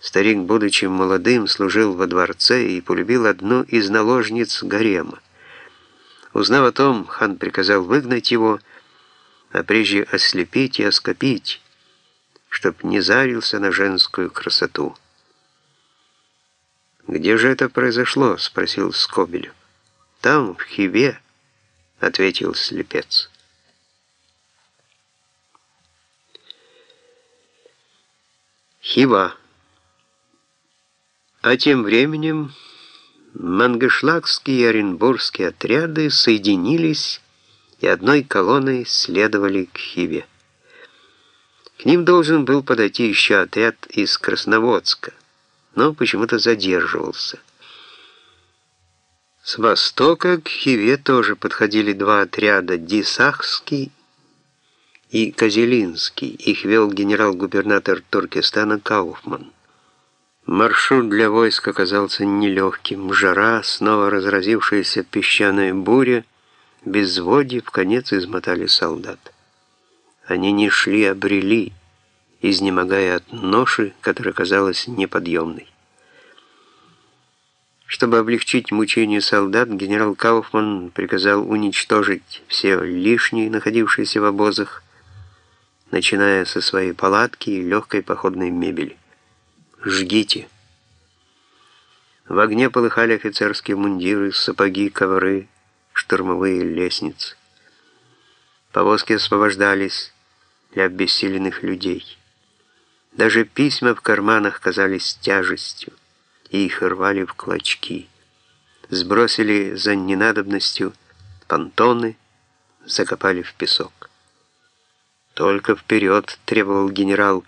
Старик, будучи молодым, служил во дворце и полюбил одну из наложниц гарема. Узнав о том, хан приказал выгнать его, а прежде ослепить и оскопить, чтоб не зарился на женскую красоту. «Где же это произошло?» — спросил Скобелев. «Там, в Хиве», — ответил слепец. Хива. А тем временем мангышлакские и оренбургские отряды соединились и одной колонной следовали к Хиве. К ним должен был подойти еще отряд из Красноводска, но почему-то задерживался. С востока к Хиве тоже подходили два отряда Дисахский и Козелинский. Их вел генерал-губернатор Туркестана Кауфман. Маршрут для войск оказался нелегким. Жара, снова разразившаяся песчаная буря, безводье в конец измотали солдат. Они не шли, а брели, изнемогая от ноши, которая казалась неподъемной. Чтобы облегчить мучения солдат, генерал Кауфман приказал уничтожить все лишние, находившиеся в обозах, начиная со своей палатки и легкой походной мебели. «Жгите!» В огне полыхали офицерские мундиры, сапоги, ковры, штурмовые лестницы. Повозки освобождались для обессиленных людей. Даже письма в карманах казались тяжестью, и их рвали в клочки. Сбросили за ненадобностью понтоны, закопали в песок. «Только вперед!» — требовал генерал,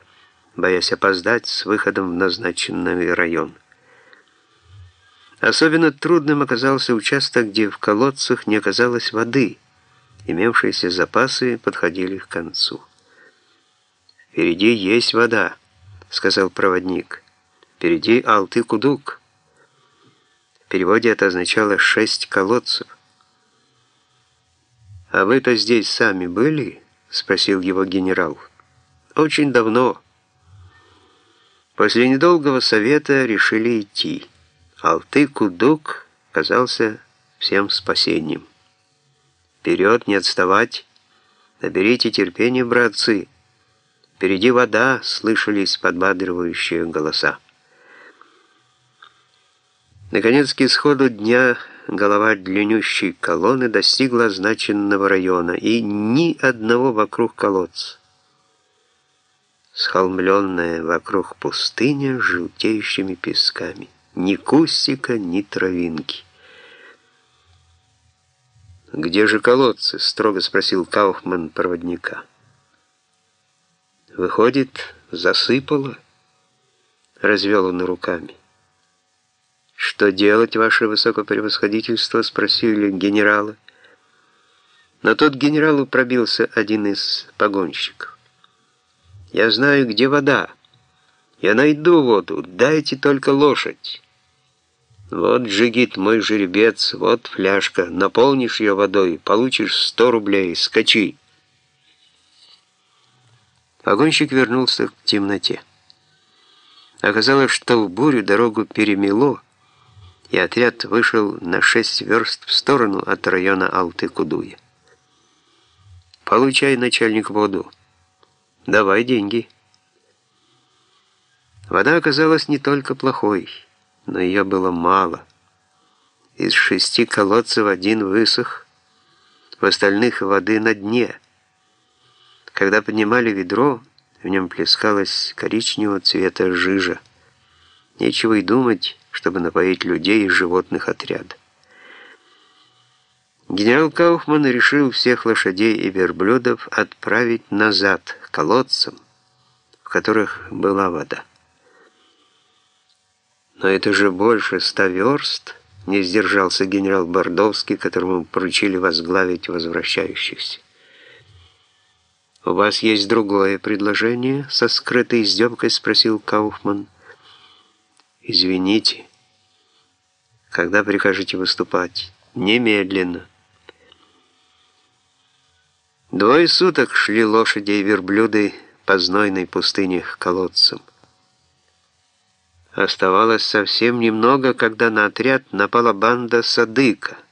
боясь опоздать с выходом в назначенный район. Особенно трудным оказался участок, где в колодцах не оказалось воды. Имевшиеся запасы подходили к концу. «Впереди есть вода», — сказал проводник. «Впереди Алты-Кудук». В переводе это означало «шесть колодцев». «А вы-то здесь сами были?» — спросил его генерал. «Очень давно». После недолгого совета решили идти. Алты-Кудук казался всем спасением. «Вперед, не отставать! Наберите терпение, братцы!» «Впереди вода!» — слышались подбадривающие голоса. Наконец, к исходу дня голова длиннющей колонны достигла означенного района, и ни одного вокруг колодца. Схолмленная вокруг пустыня с желтеющими песками. Ни кустика, ни травинки. «Где же колодцы?» — строго спросил Кауфман проводника. «Выходит, засыпало?» — развел он руками. «Что делать, ваше высокопревосходительство?» — спросили генерала. Но тот генералу пробился один из погонщиков. «Я знаю, где вода. Я найду воду. Дайте только лошадь». «Вот, Джигит, мой жеребец, вот фляжка. Наполнишь ее водой, получишь сто рублей. Скачи». Погонщик вернулся к темноте. Оказалось, что в бурю дорогу перемело, и отряд вышел на шесть верст в сторону от района Алты-Кудуя. «Получай, начальник, воду. Давай деньги». Вода оказалась не только плохой, но ее было мало. Из шести колодцев один высох, в остальных воды на дне. Когда поднимали ведро, в нем плескалась коричневого цвета жижа. Нечего и думать, чтобы напоить людей и животных отряда. Генерал Кауфман решил всех лошадей и верблюдов отправить назад к колодцам, в которых была вода. «Но это же больше ста верст», — не сдержался генерал Бордовский, которому поручили возглавить возвращающихся. «У вас есть другое предложение?» — со скрытой издевкой спросил Кауфман. «Извините. Когда прикажете выступать?» «Немедленно». Двое суток шли лошади и верблюды по знойной пустыне к колодцам. Оставалось совсем немного, когда на отряд напала банда Садыка –